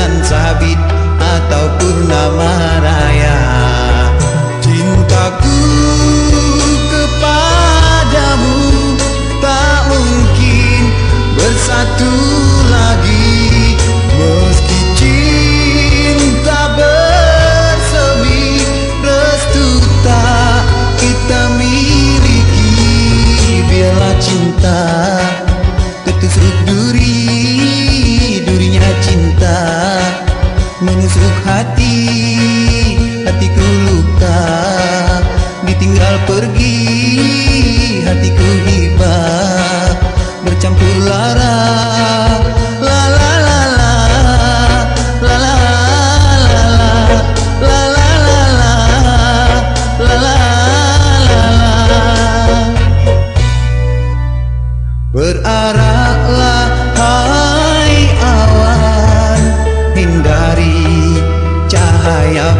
bulan sabit atau purnama raya. Cintaku kepadamu tak mungkin bersatu lagi. Meski cinta bersemi restu tak kita miliki. Biarlah cinta ketusuk duri. tusuk hati Hatiku luka. Ditinggal pergi Hatiku hiba Bercampur lara La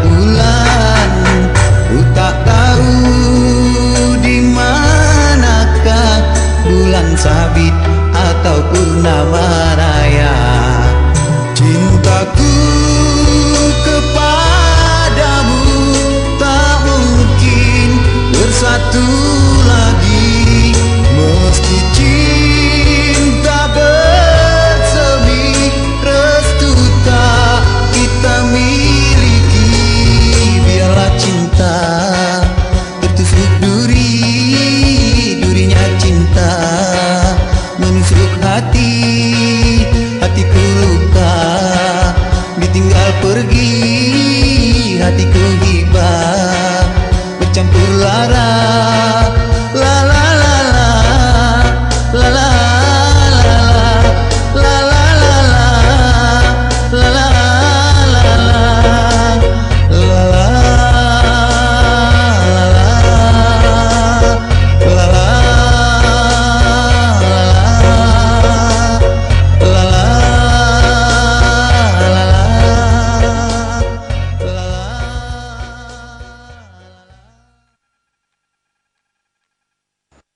bulan Ku tak tahu di manakah bulan sabit ataupun purnama raya. Cintaku